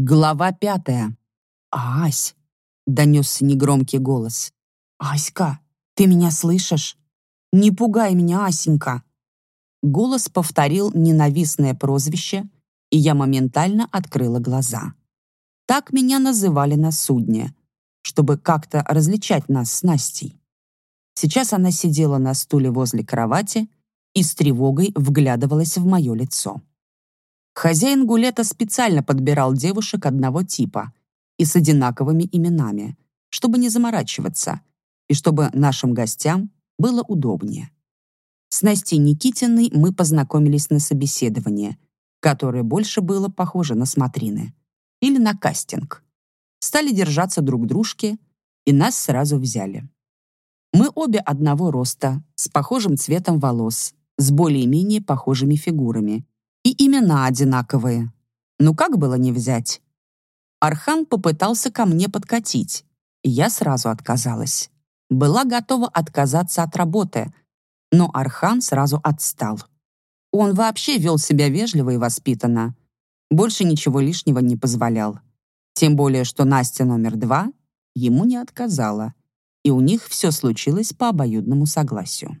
Глава пятая. «Ась!» — донесся негромкий голос. «Аська, ты меня слышишь? Не пугай меня, Асенька!» Голос повторил ненавистное прозвище, и я моментально открыла глаза. Так меня называли на судне, чтобы как-то различать нас с Настей. Сейчас она сидела на стуле возле кровати и с тревогой вглядывалась в мое лицо. Хозяин гулета специально подбирал девушек одного типа и с одинаковыми именами, чтобы не заморачиваться и чтобы нашим гостям было удобнее. С Настей Никитиной мы познакомились на собеседование, которое больше было похоже на смотрины или на кастинг. Стали держаться друг дружки, и нас сразу взяли. Мы обе одного роста, с похожим цветом волос, с более-менее похожими фигурами и имена одинаковые. Ну как было не взять? Архан попытался ко мне подкатить, и я сразу отказалась. Была готова отказаться от работы, но Архан сразу отстал. Он вообще вел себя вежливо и воспитанно. Больше ничего лишнего не позволял. Тем более, что Настя номер два ему не отказала, и у них все случилось по обоюдному согласию.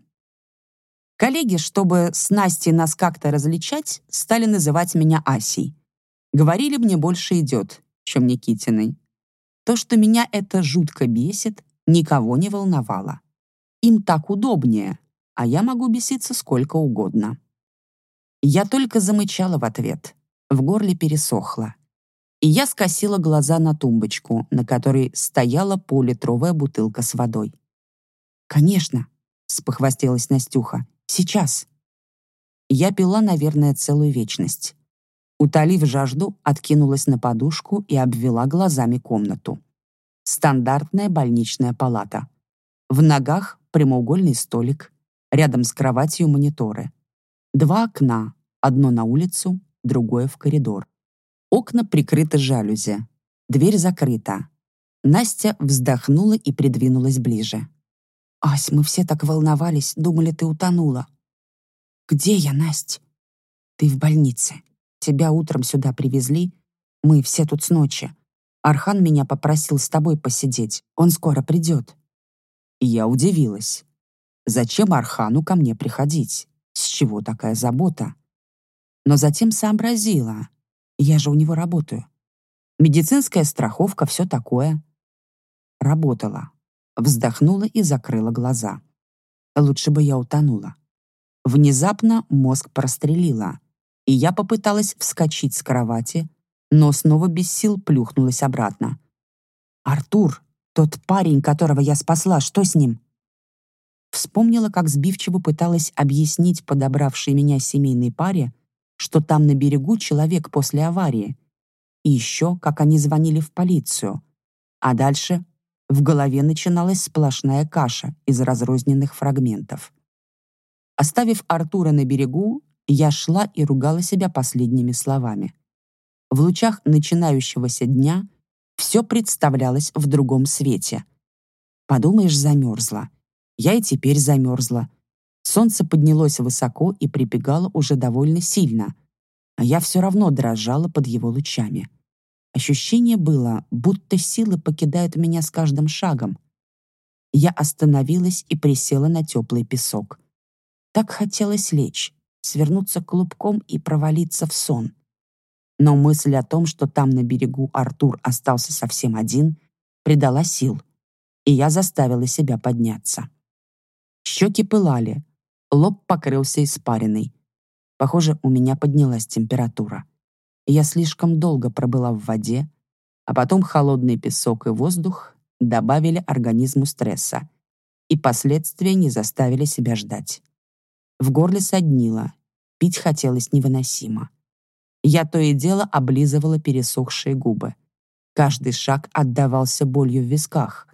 Коллеги, чтобы с Настей нас как-то различать, стали называть меня Асей. Говорили, мне больше идет, чем Никитиной. То, что меня это жутко бесит, никого не волновало. Им так удобнее, а я могу беситься сколько угодно. Я только замычала в ответ. В горле пересохло. И я скосила глаза на тумбочку, на которой стояла поллитровая бутылка с водой. «Конечно», — спохвастилась Настюха, Сейчас. Я пила, наверное, целую вечность. Утолив жажду, откинулась на подушку и обвела глазами комнату. Стандартная больничная палата. В ногах прямоугольный столик, рядом с кроватью мониторы. Два окна, одно на улицу, другое в коридор. Окна прикрыты жалюзи. Дверь закрыта. Настя вздохнула и придвинулась ближе. «Ась, мы все так волновались, думали, ты утонула». «Где я, Насть?» «Ты в больнице. Тебя утром сюда привезли. Мы все тут с ночи. Архан меня попросил с тобой посидеть. Он скоро придет». Я удивилась. Зачем Архану ко мне приходить? С чего такая забота? Но затем сообразила. Я же у него работаю. Медицинская страховка, все такое. Работала. Вздохнула и закрыла глаза. Лучше бы я утонула. Внезапно мозг прострелила, и я попыталась вскочить с кровати, но снова без сил плюхнулась обратно. «Артур, тот парень, которого я спасла, что с ним?» Вспомнила, как сбивчиво пыталась объяснить подобравшей меня семейной паре, что там на берегу человек после аварии, и еще, как они звонили в полицию, а дальше в голове начиналась сплошная каша из разрозненных фрагментов. Оставив Артура на берегу, я шла и ругала себя последними словами. В лучах начинающегося дня все представлялось в другом свете. Подумаешь, замерзла. Я и теперь замерзла. Солнце поднялось высоко и припекало уже довольно сильно, а я все равно дрожала под его лучами. Ощущение было, будто силы покидают меня с каждым шагом. Я остановилась и присела на теплый песок. Так хотелось лечь, свернуться клубком и провалиться в сон. Но мысль о том, что там на берегу Артур остался совсем один, придала сил, и я заставила себя подняться. Щеки пылали, лоб покрылся испариной. Похоже, у меня поднялась температура. Я слишком долго пробыла в воде, а потом холодный песок и воздух добавили организму стресса, и последствия не заставили себя ждать. В горле соднило, пить хотелось невыносимо. Я то и дело облизывала пересохшие губы. Каждый шаг отдавался болью в висках.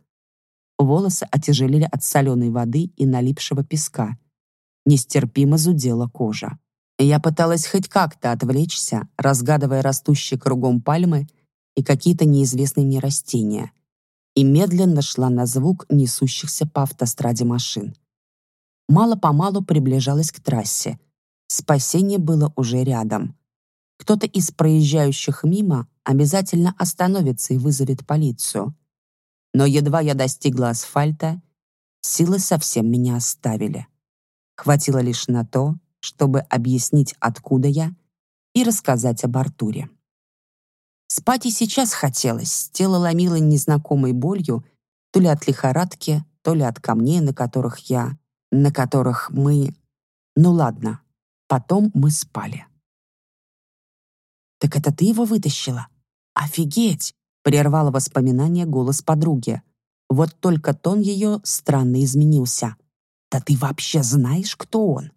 Волосы отяжелели от соленой воды и налипшего песка. Нестерпимо зудела кожа. Я пыталась хоть как-то отвлечься, разгадывая растущие кругом пальмы и какие-то неизвестные мне растения, и медленно шла на звук несущихся по автостраде машин. Мало-помалу приближалась к трассе. Спасение было уже рядом. кто-то из проезжающих мимо обязательно остановится и вызовет полицию. Но едва я достигла асфальта, силы совсем меня оставили. Хватило лишь на то, чтобы объяснить, откуда я, и рассказать об Артуре. Спать и сейчас хотелось, тело ломило незнакомой болью, то ли от лихорадки, то ли от камней, на которых я, на которых мы... Ну ладно, потом мы спали. «Так это ты его вытащила? Офигеть!» — прервало воспоминание голос подруги. Вот только тон ее странно изменился. «Да ты вообще знаешь, кто он?»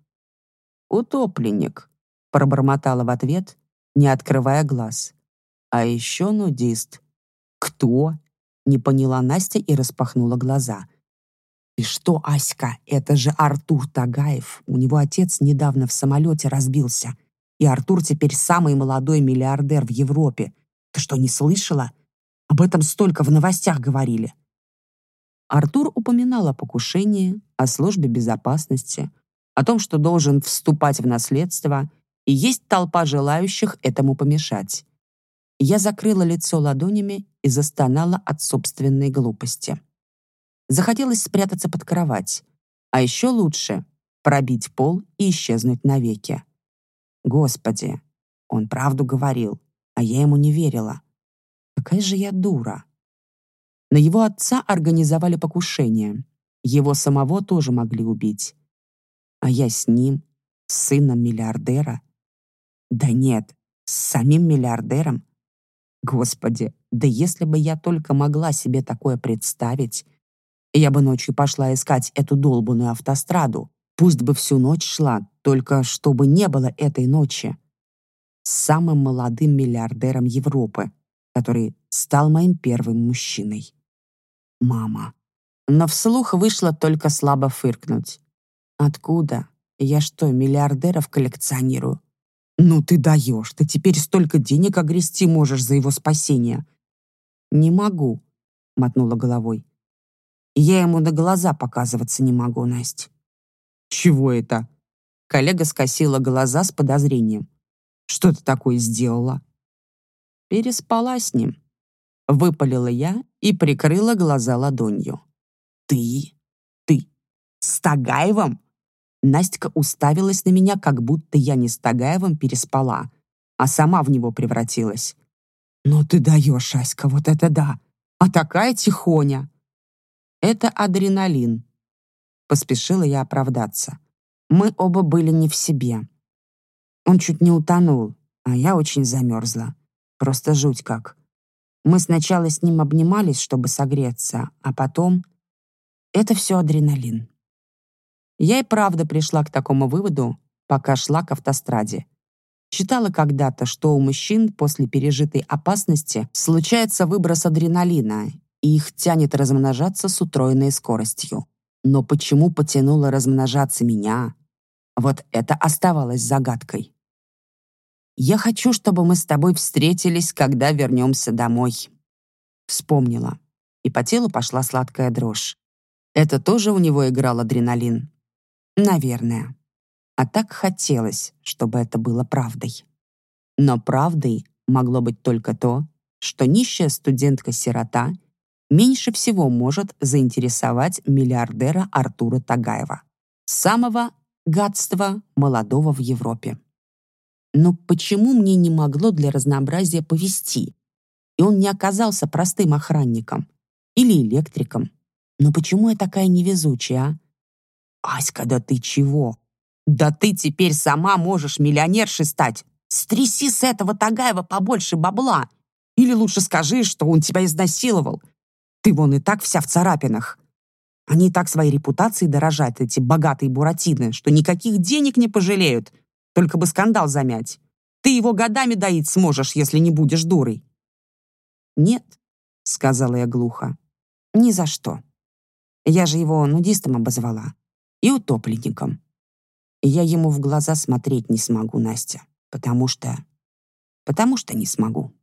«Утопленник», — пробормотала в ответ, не открывая глаз. «А еще нудист». «Кто?» — не поняла Настя и распахнула глаза. «И что, Аська, это же Артур Тагаев. У него отец недавно в самолете разбился. И Артур теперь самый молодой миллиардер в Европе. Ты что, не слышала? Об этом столько в новостях говорили». Артур упоминал о покушении, о службе безопасности, о том, что должен вступать в наследство, и есть толпа желающих этому помешать. Я закрыла лицо ладонями и застонала от собственной глупости. Захотелось спрятаться под кровать, а еще лучше — пробить пол и исчезнуть навеки. Господи, он правду говорил, а я ему не верила. Какая же я дура. На его отца организовали покушение. Его самого тоже могли убить. А я с ним, с сыном миллиардера? Да нет, с самим миллиардером? Господи, да если бы я только могла себе такое представить, я бы ночью пошла искать эту долбанную автостраду. Пусть бы всю ночь шла, только чтобы не было этой ночи. С самым молодым миллиардером Европы, который стал моим первым мужчиной. Мама. Но вслух вышло только слабо фыркнуть. Откуда? Я что, миллиардеров коллекционирую? Ну ты даешь, ты теперь столько денег огрести можешь за его спасение. Не могу, мотнула головой. Я ему на глаза показываться не могу, Настя. Чего это? Коллега скосила глаза с подозрением. Что ты такое сделала? Переспала с ним. Выпалила я и прикрыла глаза ладонью. Ты? Ты? С Тагаевым? Настя уставилась на меня, как будто я не с Тагаевым переспала, а сама в него превратилась. «Ну ты даешь, Аська, вот это да! А такая тихоня!» «Это адреналин», — поспешила я оправдаться. Мы оба были не в себе. Он чуть не утонул, а я очень замерзла. Просто жуть как. Мы сначала с ним обнимались, чтобы согреться, а потом... Это все адреналин. Я и правда пришла к такому выводу, пока шла к автостраде. Читала когда-то, что у мужчин после пережитой опасности случается выброс адреналина, и их тянет размножаться с утроенной скоростью. Но почему потянуло размножаться меня? Вот это оставалось загадкой. «Я хочу, чтобы мы с тобой встретились, когда вернемся домой». Вспомнила, и по телу пошла сладкая дрожь. Это тоже у него играл адреналин. Наверное. А так хотелось, чтобы это было правдой. Но правдой могло быть только то, что нищая студентка-сирота меньше всего может заинтересовать миллиардера Артура Тагаева, самого гадства молодого в Европе. Но почему мне не могло для разнообразия повести? И он не оказался простым охранником или электриком. Но почему я такая невезучая, а? «Аська, да ты чего? Да ты теперь сама можешь миллионершей стать. Стряси с этого Тагаева побольше бабла. Или лучше скажи, что он тебя изнасиловал. Ты вон и так вся в царапинах. Они так своей репутацией дорожат, эти богатые буратины, что никаких денег не пожалеют, только бы скандал замять. Ты его годами доить сможешь, если не будешь дурой». «Нет», — сказала я глухо, — «ни за что. Я же его нудистом обозвала и утопленником. Я ему в глаза смотреть не смогу, Настя, потому что... потому что не смогу.